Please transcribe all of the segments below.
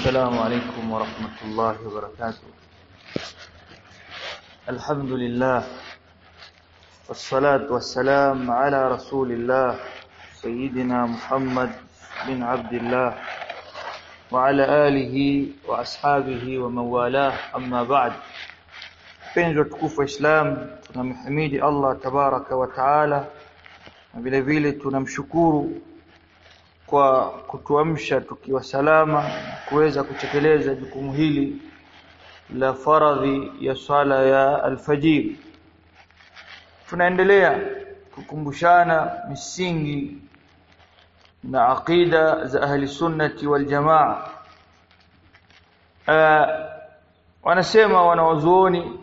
السلام عليكم ورحمة الله وبركاته. الحمد لله والصلاة والسلام على رسول الله سيدنا محمد بن عبد الله وعلى آله وأصحابه ومن والاه. أما بعد penzi watukufu wa Islam tunamhimidi Allah tabaraka wa taala na vile kwa kutuamsha tukiwa salama kuweza kutekeleza jukumu hili la faradhi ya swala ya alfajiri. Tunaendelea kukumbushana misingi na aqida za ahli sunnati wal jamaa. Uh, wanasema wanawazuoni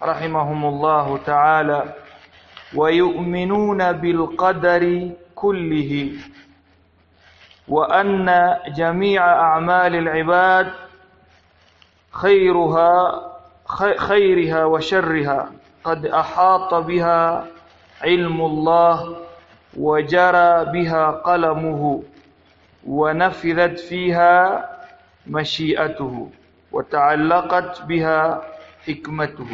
rahimahumullahu ta'ala wayu'minuna bilqadari kullihi. وأن جميع أعمال العباد خيرها خيرها وشرها. قد أحاط بها علم الله وجرى بها قلمه ونفذت فيها مشيئته وتعلقت بها حكمته.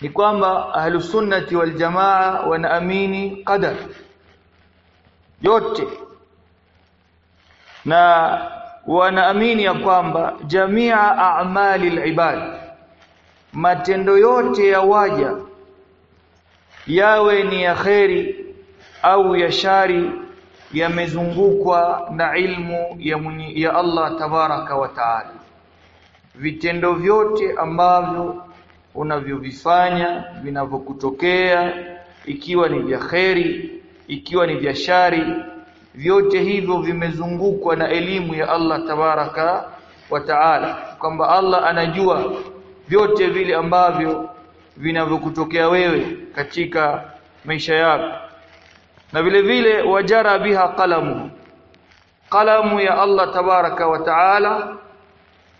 Ni kwamba ahlusunnati wal jamaa wanaamini qadar. Yote na wanaamini ya kwamba jamia a'mali al-ibad matendo yote ya waja yawe ni ya kheri au ya shari yamezungukwa na ilmu ya, muni, ya Allah tabaraka wa taala. Vitendo vyote ambavyo unavyovifanya vinavyokutokea ikiwa ni vya kheri ikiwa ni vya shari vyote hivyo vimezungukwa na elimu ya Allah tabaraka wa taala kwamba Allah anajua vyote vile ambavyo vinavyokutokea wewe katika maisha yako. Na vile vile wajara biha qalamu. Qalamu ya Allah tabaraka wa taala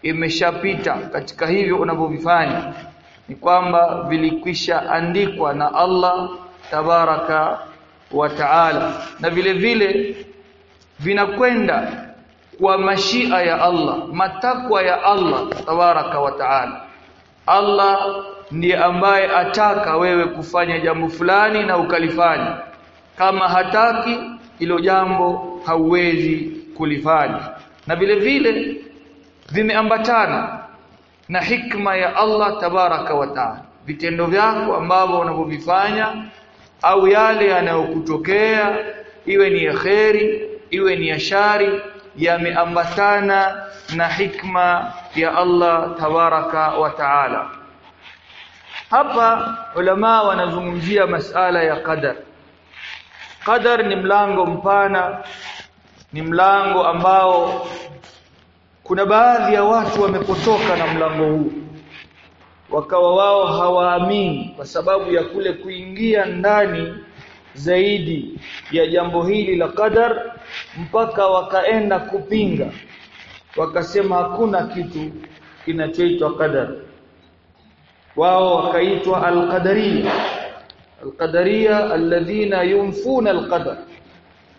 imeshapita katika hivyo unavyovifanya. Ni kwamba vilikwisha andikwa na Allah tabaraka wa taala na vile vile vinakwenda kwa mashia ya Allah matakwa ya Allah tabaraka wa taala. Allah ndiye ambaye ataka wewe kufanya jambo fulani na ukalifanya. Kama hataki ilo jambo hauwezi kulifanya. Na vile vile vimeambatana na hikma ya Allah tabaraka wa taala. Vitendo vyako ambavyo unavyovifanya au yale yanayokutokea iwe ni ya kheri iwe ni ya shari yameambatana na hikma ya Allah tabaraka wa taala. Hapa ulama wanazungumzia masala ya qadar. Qadar ni mlango mpana ni mlango ambao kuna baadhi ya watu wamepotoka na mlango huu wakawa wao hawaamini kwa sababu ya kule kuingia ndani zaidi ya jambo hili la qadar mpaka wakaenda kupinga. Wakasema hakuna kitu kinachoitwa qadar. Wao wakaitwa alqadariya. Alqadariya alladhina yunfuna alqadar.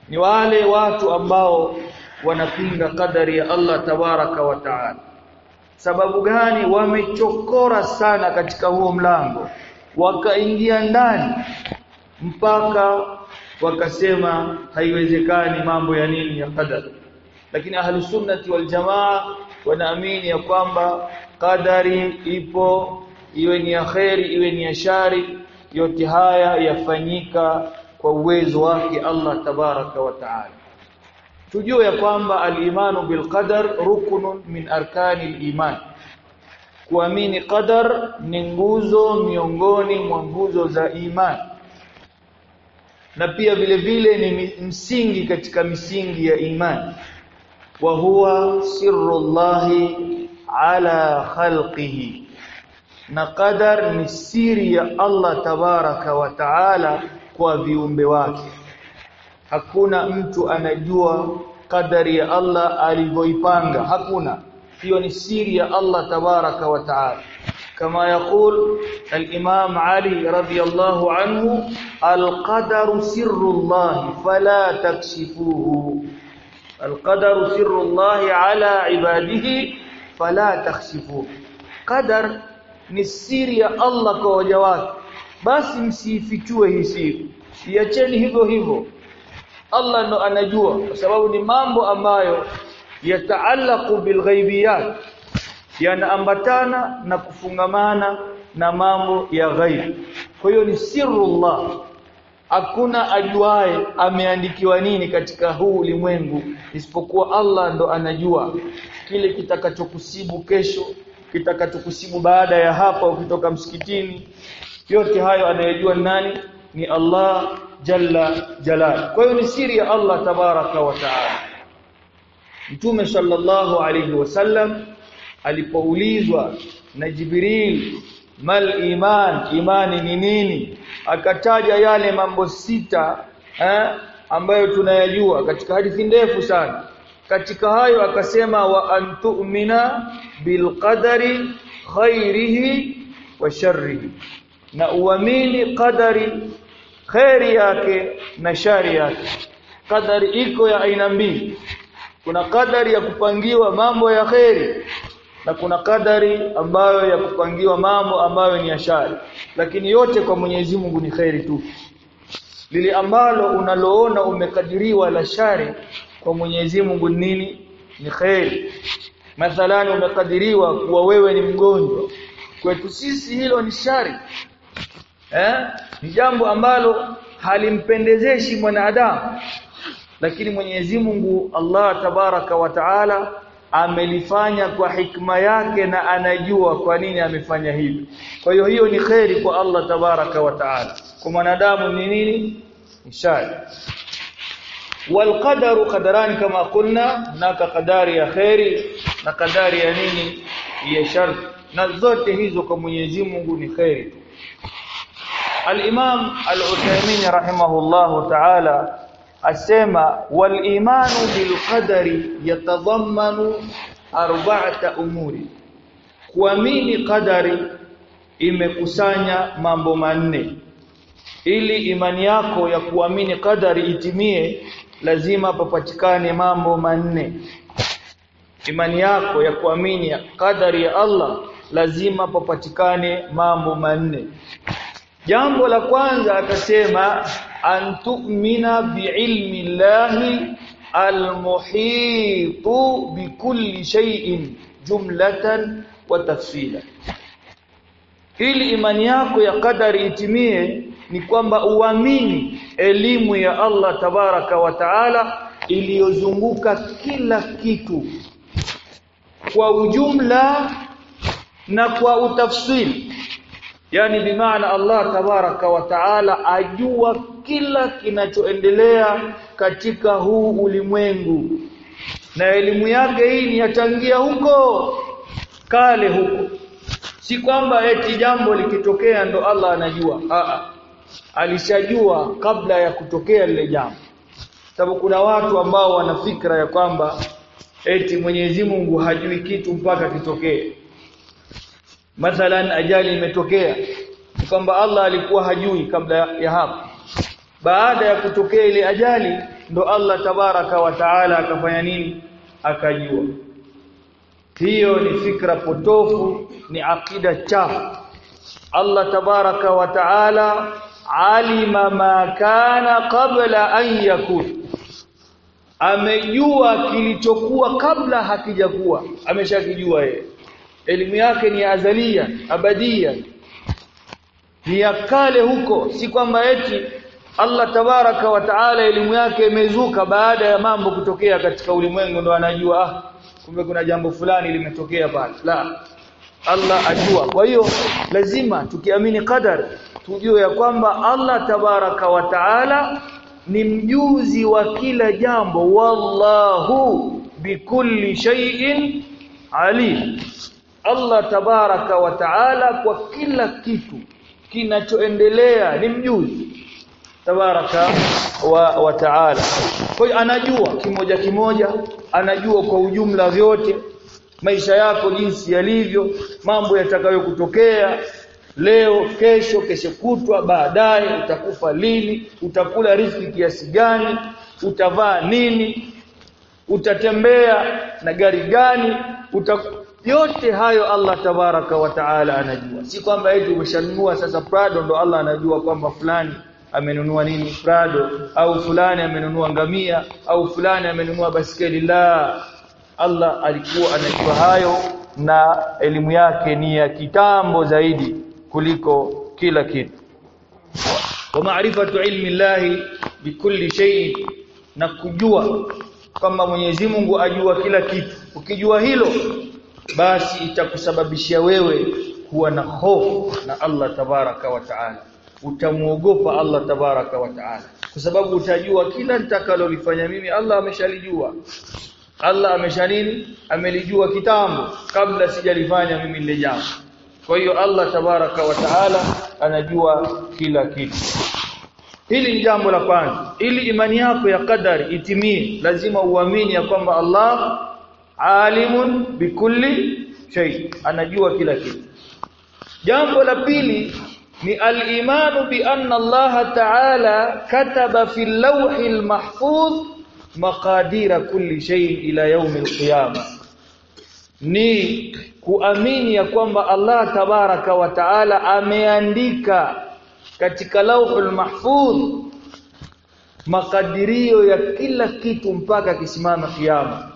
Ni wale watu ambao wanapinga qadari ya Allah tabaraka wa taala sababu gani wamechokora sana katika huo mlango? Wakaingia ndani mpaka wakasema haiwezekani mambo ya nini ya qadar. Lakini ahlu sunnati wal jamaa wanaamini ya kwamba qadari ipo iwe ni ya kheri iwe ni yashari yote haya yafanyika kwa uwezo wake Allah tabaraka wa taala tujue ya kwamba al-imanu bil qadar min arkani al-iman kuamini qadar ni nguzo miongoni mwa nguzo za iman. Na pia vile vile ni msingi katika misingi ya iman. Wa huwa sirrullahi ala khalqihi. Na qadar ni siri ya Allah tabaraka wa taala kwa viumbe wake hakuna mtu anajua kadari ya Allah alivyoipanga. Hakuna. Hiyo ni siri ya Allah tabaraka wa taala. Kama yakul al-imam Ali radhiyallahu anhu al-qadaru sirrullah fala takshifuhu. Al-qadaru sirrullah ala ibadihi fala takshifuhu. Qadar ni siri ya Allah kwa waja basi msiifichue hii siri. Iacheni hivyo hivyo. Allah ndo anajua kwa sababu ni mambo ambayo yataallaqu bilghaibiyat yanaambatana na kufungamana na mambo ya ghaib. Kwa hiyo ni sirrullah hakuna ajuae ameandikiwa nini katika huu ulimwengu isipokuwa Allah ndo anajua kile kitakachokusibu kesho kitakachokusibu baada ya hapa ukitoka msikitini. Yote hayo anayejua nani? Ni Allah jalla jalal. Kwa hiyo ni siri ya Allah tabaraka wa taala. Mtume sallallahu alayhi wasallam alipoulizwa na Jibril mal iman? Imani ni nini? Akataja yale mambo sita eh, ambayo tunayajua katika hadithi ndefu sana. Katika hayo akasema wa antu'mina bilqadari khairihi wa sharrihi. Na uamini qadari khairi yake na shari yake. Kadari iko ya aina mbili. Kuna kadari ya kupangiwa mambo ya kheri na kuna kadari ambayo ya kupangiwa mambo ambayo ni ya shari. Lakini yote kwa Mwenyezi Mungu ni kheri tu. Lile ambalo unaloona umekadiriwa la shari kwa Mwenyezi Mungu nini? Ni kheri. Mathalani umekadiriwa kuwa wewe ni mgonjwa. Kwetu sisi hilo ni shari eh ni jambo ambalo halimpendezeshi mwanadamu lakini Mwenyezi Mungu Allah tabaraka wa taala amelifanya kwa hikma yake na anajua kwa nini amefanya hivi kwa hiyo hiyo ni kheri kwa Allah tabaraka wa taala kwa mwanadamu ni nini ishara والقدر قدران كما قلنا هناك قدر ya kheri na kadari ya nini ya shar na zote hizo kwa Mwenyezi Mungu ni kheri Al-Imam Al-Uthaymeen rahimahullahu ta'ala asema wal imanu bil qadari yatadhammanu arba'ata umuri. Kuamini qadari imekusanya mambo manne. Ili imani yako ya kuamini qadari itimie lazima papatikane mambo manne. Imani yako ya kuamini qadari ya Allah lazima papatikane mambo manne jambo la kwanza akasema antumina biilmi llahi almuhitu bikulli shay'in jumlatan wa tafsila. Ili imani yako ya kadari itimie ni kwamba uamini elimu ya Allah tabaraka wa taala iliyozunguka kila kitu. Kwa ujumla na kwa utafsiri yani bimaana Allah tabaraka wa taala ajua kila kinachoendelea katika huu ulimwengu. Na elimu yake hii ni yatangia huko kale huko. Si kwamba eti jambo likitokea ndo Allah anajua. A alishajua kabla ya kutokea lile jambo. Sababu kuna watu ambao wana fikra ya kwamba eti Mwenyezi Mungu hajui kitu mpaka kitokee mathalan ajali imetokea. Kwamba Allah alikuwa hajui kabla ya hapo. Baada ya kutokea ile ajali ndo Allah tabaraka wa taala akafanya nini? Akajua. Hiyo ni fikra potofu ni akida chafu. Allah tabaraka wa taala alima ma kana qabla an yakun. Amejua kilichokuwa kabla hakijakuwa. Ameshakijua yeye elimu yake ni azalia abadia. Ni ya kale huko. Si kwamba eti Allah tabaraka wa taala elimu yake imezuka baada ya mambo kutokea katika ulimwengu ndo anajua ah kumbe kuna jambo fulani limetokea pale. La Allah ajua. Kwa hiyo lazima tukiamini qadar tujue ya kwamba Allah tabaraka wa taala ni mjuzi wa kila jambo. Wallahu bikulli shay'in alim Allah tabaraka wa taala kwa kila kitu kinachoendelea ni mjuzi tabaraka wa, wa taala. Kwa hiyo anajua kimoja kimoja anajua kwa ujumla vyote maisha yako jinsi yalivyo mambo yatakayokutokea leo kesho kesho kutwa baadaye utakufa lini utakula riziki kiasi gani utavaa nini utatembea na gari gani uta yote hayo Allah tabaraka wa taala anajua. Si kwamba eti umeshanunua sasa Prado ndo Allah anajua kwamba fulani amenunua nini Prado au fulani amenunua ngamia au fulani amenunua basikeli la Allah alikuwa anajua hayo na elimu yake ni ya kitambo zaidi kuliko kila kitu. Wa maarifatu ilmi llahi bikulli shay na kujua kwamba Mwenyezi Mungu ajua kila kitu. Ukijua hilo basi itakusababishia wewe kuwa na hofu na Allah tabaraka wa taala. Utamuogopa Allah tabaraka wa taala. Kwa sababu utajua kila nitakalolifanya mimi Allah ameshalijua. Allah ameshanini amelijua kitambo kabla sijalifanya mimi lile jambo. Kwa hiyo Allah tabaraka wa taala anajua kila kitu. Hili ni jambo la kwanza. Ili imani yako ya kadari itimie lazima uamini ya kwamba Allah alimun bikulli shay anajua kila kitu. Jambo la pili ni al-imanu bi anna Allah ta'ala kataba fi al-lawhi al-mahfuz maqadira kulli shay ila yawm al-qiyama ni kuamini ya kwamba Allah tabaraka wa taala ameandika katika lauhul mahfuz makadirio ya kila kitu mpaka kisimama kiyama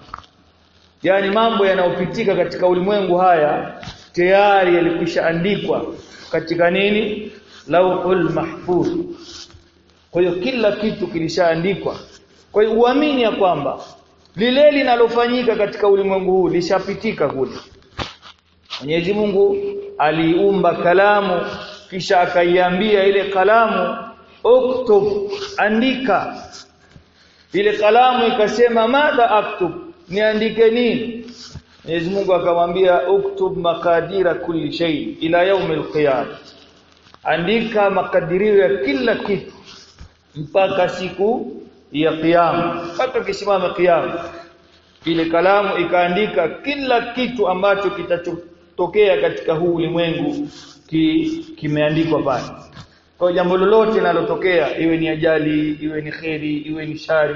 yani mambo yanayopitika katika ulimwengu haya tayari yalikwisha andikwa katika nini? Lauhul mahfuz. Kwa hiyo kila kitu kilishaandikwa. Kwa hiyo uamini ya kwamba lile linalofanyika katika ulimwengu huu lishapitika kule. Mwenyezi Mungu aliumba kalamu kisha akaiambia ile kalamu uktub andika. Ile kalamu ikasema madha aktub niandike nini? Mwenyezi Mungu akamwambia uktub makadira kulli shay ila yaum alqiyam. Andika makadirio ya kila kitu mpaka siku ya kiyama mpaka kisimama kiyama ile kalamu ikaandika kila kitu ambacho kitatokea katika huu ulimwengu ki, kimeandikwa pale. Kwa jambo lolote linalotokea iwe ni ajali iwe ni kheri iwe ni shari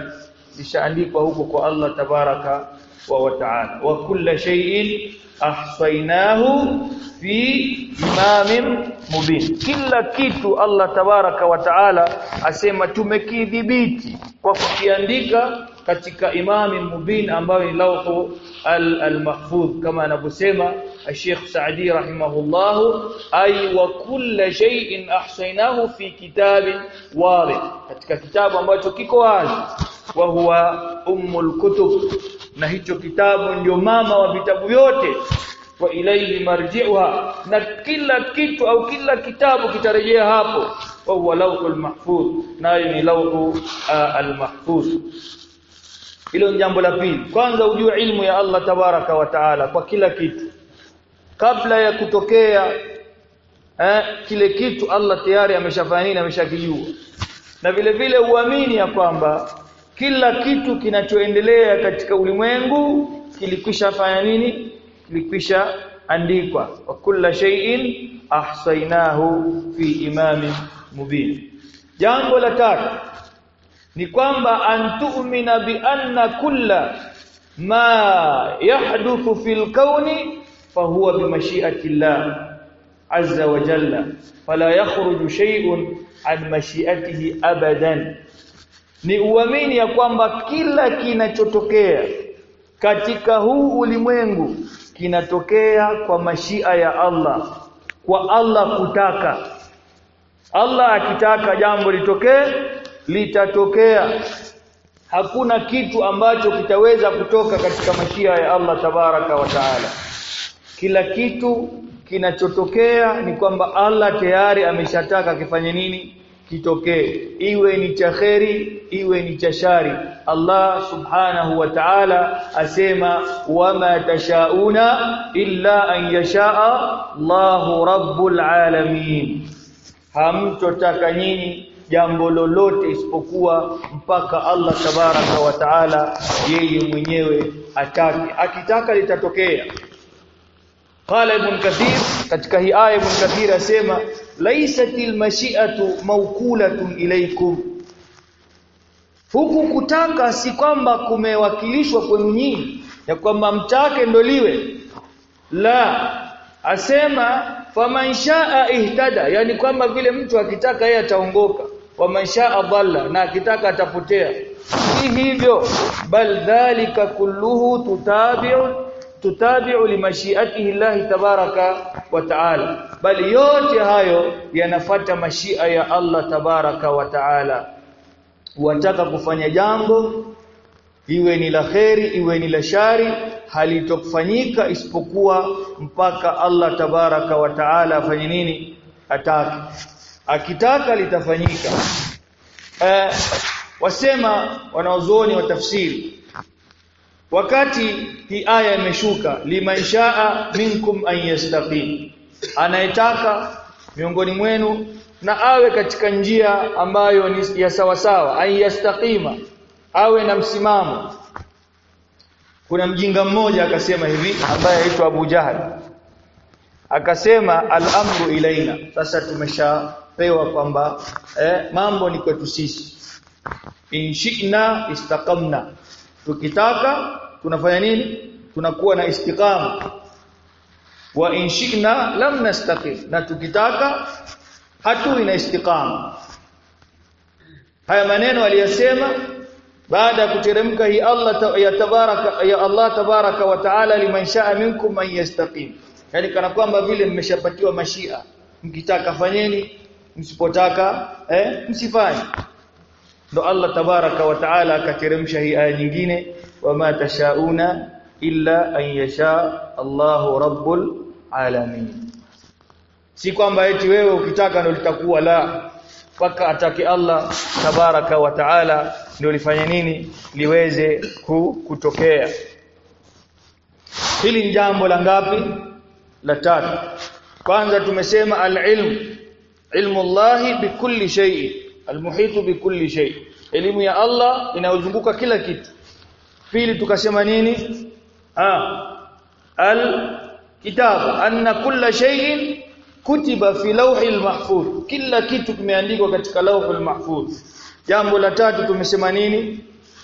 lishaandikwa huko kwa Allah tabaraka wa taala wa kulla shay'in ahsaynahu fi imamin mubin kila kitu Allah tabaraka wa taala asema tumekidhibiti kwa kukiandika katika imami mubin ambayo ni lauhu al-mahfudh kama anavyosema Sheikh Saadi rahimahullah ay wa kulla shay'in ahsaynahu fi kitabin wadih. Katika kitabu ambacho kiko wazi wa huwa ummul kutub. Na hicho kitabu ndio mama wa vitabu vyote. Wa ilayhi marji'uha. Na kila kitu au kila kitabu kitarejea hapo. Wa huwa lawhul mahfuz. Nayo ni lawhu al-mahfuz hilo ni jambo la pili. Kwanza ujue ilmu ya Allah tabaraka wa taala kwa kila kitu. Kabla ya kutokea eh, kile kitu Allah tayari ameshafanya nini ameshakijua. Na vile vile uamini ya kwamba kila kitu kinachoendelea katika ulimwengu kilikwisha fanya nini? Kilikwisha andikwa. Wa kulla shay'in ahsaynahu fi imamin mubin. Jambo la tatu ni kwamba antu'mina bi anna kulla ma yahduthu fil kauni fahuwa bi mashi'ati Allah azza wa jalla. Fala yakhruju shay'un an mashi'atihi abadan. Ni uamini ya kwamba kila kinachotokea katika huu ulimwengu kinatokea kwa mashia ya Allah kwa Allah kutaka. Allah akitaka jambo litokee litatokea. Hakuna kitu ambacho kitaweza kutoka katika mashia ya Allah tabaraka wa taala. Kila kitu kinachotokea ni kwamba Allah tayari ameshataka kifanye nini? Kitokee. Iwe ni cha kheri iwe ni cha shari. Allah subhanahu wa ta'ala asema wama tashauna illa an yashaa Allahu rabbul alamin. Hamtotaka nyinyi jambo lolote isipokuwa mpaka Allah tabaraka wa taala yeye mwenyewe atake. Akitaka litatokea. Qala ibn kathir katika hii aya ibn kathir asema laisatil mashi'atu mawkulatun ilaykum. Huku kutaka si kwamba kumewakilishwa kwenu nyinyi ya kwamba mtake ndo liwe. La asema faman shaa ihtada yani kwamba vile mtu akitaka yeye ataongoka waman shaa dhalla na akitaka atapotea. Si hivyo bal dhalika kulluhu tutabi'u tutabi'u limashiatihi Allah tabaraka wa taala. Bali yote hayo yanafata mashia ya Allah tabaraka wa taala. Wataka kufanya jambo iwe ni la kheri iwe ni la shari halitokufanyika isipokuwa mpaka Allah tabaraka wa taala afanye nini? Atake akitaka litafanyika. Eh, wasema wanaozuoni wa tafsiri wakati hii aya imeshuka liman shaa minkum an yastaqim anayetaka miongoni mwenu na awe katika njia ambayo ni ya sawasawa sawa an awe na msimamo. Kuna mjinga mmoja akasema hivi ambaye aitwa Abu Jahal akasema al-amru ilaina sasa tumeshapewa kwamba eh, mambo ni kwetu sisi. Inshina istaqamna. Tukitaka tunafanya nini? Tunakuwa na istiqama. Wa inshina lam nastaqim. Na tukitaka hatui na istiqama. Haya maneno aliyosema baada ya kuteremka hii Allah ya tabaraka ya Allah tabaraka wa taala liman shaa minkum man yastaqim. Yani kana kwamba vile mmeshapatiwa mashia mkitaka fanyeni msipotaka eh msifanye. Ndo Allah tabaraka wa taala akateremsha hii aya nyingine wama tashauna illa an yasha Allahu rabbul alamin. Si kwamba eti wewe ukitaka ndo litakuwa la. Paka atake Allah tabaraka wa taala ndio lifanye nini? Liweze kutokea. Hili ni jambo la ngapi? La tatu. Kwanza tumesema al-ilm ilmu Allah bikulli shay almuhitu bikulli shay. Elimu ya Allah inayozunguka kila kitu. Pili tukasema nini? Ah al kitabu anna kulla shay'in kutiba fi lawhil mahfuz kila kitu kimeandikwa katika lawhul mahfuz jambo la tatu tumesema nini?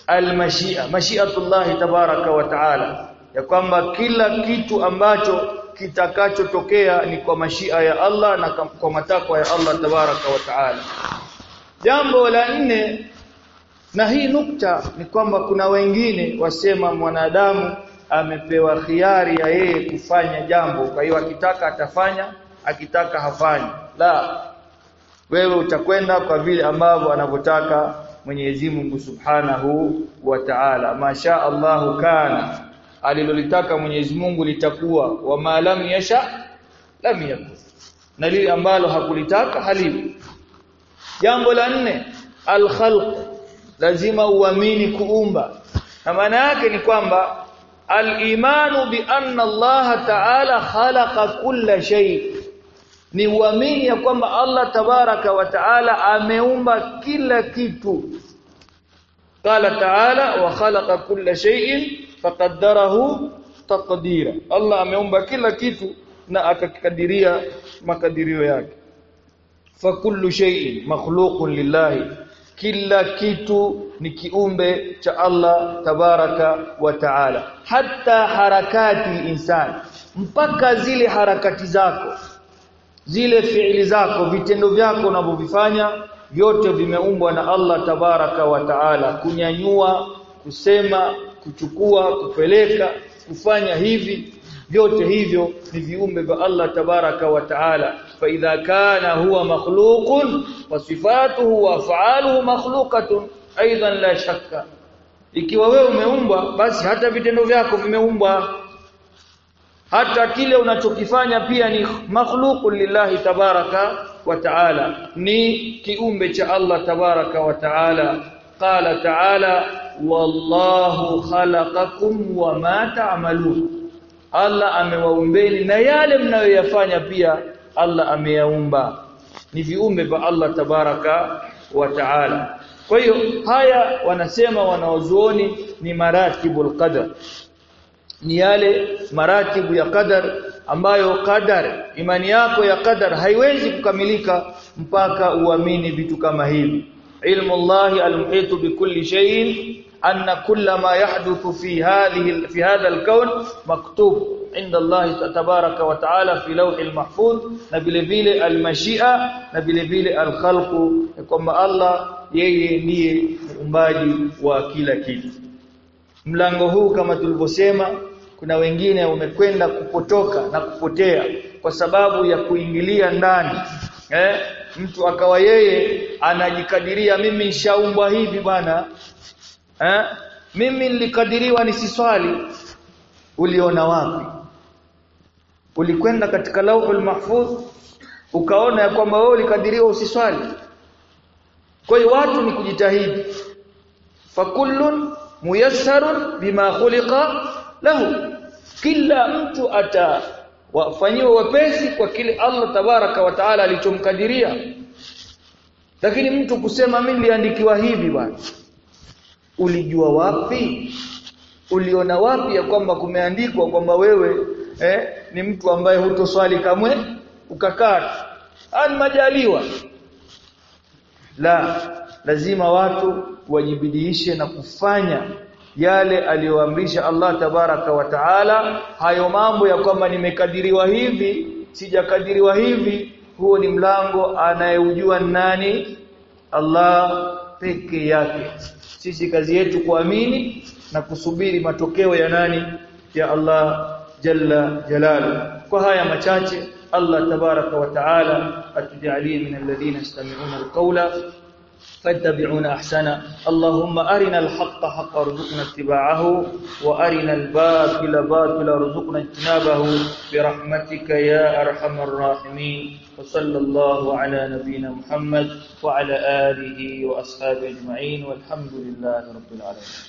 Almashia mashiatullah tabaraka wa taala. Ya kwamba kila kitu ambacho kitakachotokea ni kwa mashia ya Allah na kwa matakwa ya Allah tabaraka wa taala. Jambo la nne na hii nukta ni kwamba kuna wengine wasema mwanadamu amepewa khiari ya yeye kufanya jambo kwa hiyo akitaka atafanya akitaka hafanyi. La wewe utakwenda kwa vile ambavyo anavyotaka Mwenyezi Mungu Subhanahu wa Ta'ala. Masha Allahu kana alilolitaka Mwenyezi Mungu litakuwa wa ma lam yasha lam yakun. Na lile ambalo hakulitaka haliwi jambo la nne al-khalq. Lazima uamini kuumba. Na maana yake ni kwamba al-imanu bi anna Allah Ta'ala khalaqa kulla shay. Ni uamini ya kwamba Allah tabaraka wa taala ameumba kila kitu. Qala taala wa khalaqa kulla shay'in faqaddarahu taqdira. Allah ameumba kila kitu na akakadiria makadirio yake. Fa kullu shay'in makhluqun lillahi. Kila kitu ni kiumbe cha Allah tabaraka wa taala. Hatta harakati insani mpaka zile harakati zako zile fiili zako vitendo vyako unavyovifanya vyote vimeumbwa na Allah tabaraka wa taala. Kunyanyua kusema kuchukua kupeleka kufanya hivi. Vyote hivyo ni viumbe vya Allah tabaraka wa taala. Fa idha kana huwa makhluqun wa sifatuhu wa af'aluhu makhluqatun aidan la shakka. Ikiwa wewe umeumbwa basi hata vitendo vyako vimeumbwa. Hata kile unachokifanya pia ni makhluqun lillahi tabaraka wa taala. Ni kiumbe cha Allah tabaraka wa taala. Qala taala wallahu khalaqakum wama ta'malun. Allah amewaumbeni na yale mnayoyafanya pia Allah ameyaumba. Ni viumbe vya Allah tabaraka wa taala. Kwa hiyo haya wanasema wanaozuoni ni maratibul qadar. Ni yale maratibu ya qadar ambayo qadar imani yako ya qadar haiwezi kukamilika mpaka uamini vitu kama hivi. Ilmu Allah al-muhit bikulli shay'in anna kulla ma yahduthu fi hadhihi fi hadha al-kawn maktub inda Allah tabaraka wa taala fi lawhil mahfuz. Na vile vile al-mashia na vile vile al-khalq kwamba Allah yeye ndiye muumbaji wa kila kitu. Mlango huu kama tulivyosema kuna wengine wamekwenda kupotoka na kupotea kwa sababu ya kuingilia ndani eh? Mtu akawa yeye anajikadiria mimi nishaumbwa hivi bwana eh? Mimi nilikadiriwa nisiswali. Uliona wapi? Ulikwenda katika lauhul mahfuz ukaona ya kwamba wewe ulikadiriwa usiswali. Kwa hiyo watu ni kujitahidi. Fakullun muyassarun bima khuliqa lahu. Kila mtu ata wafanyiwe wepesi kwa kile Allah tabaraka wa taala alichomkadiria. Lakini mtu kusema mimi niliandikiwa hivi bwana ulijua wapi? Uliona wapi ya kwamba kumeandikwa kwamba wewe eh, ni mtu ambaye hutoswali kamwe? Ukakaa an majaliwa. La lazima watu wajibidiishe na kufanya yale aliyoamrisha Allah tabaraka wa taala. Hayo mambo ya kwamba nimekadiriwa hivi sijakadiriwa hivi huo ni mlango anayeujua nani? Allah peke yake sisi kazi yetu kuamini na kusubiri matokeo ya nani? Ya Allah jalla jalalu. Kwa haya machache Allah tabaraka wa taala atujalie min alladhina yastami'una alqawla فاتبعون احسنه اللهم أرنا الحق حقا ارزقنا اتباعه وأرنا الباطل باطلا ارزقنا اجتنابه. برحمتك يا أرحم الراحمين. وصلى الله على نبينا محمد وعلى آله وأصحابه أجمعين. والحمد لله رب العالمين.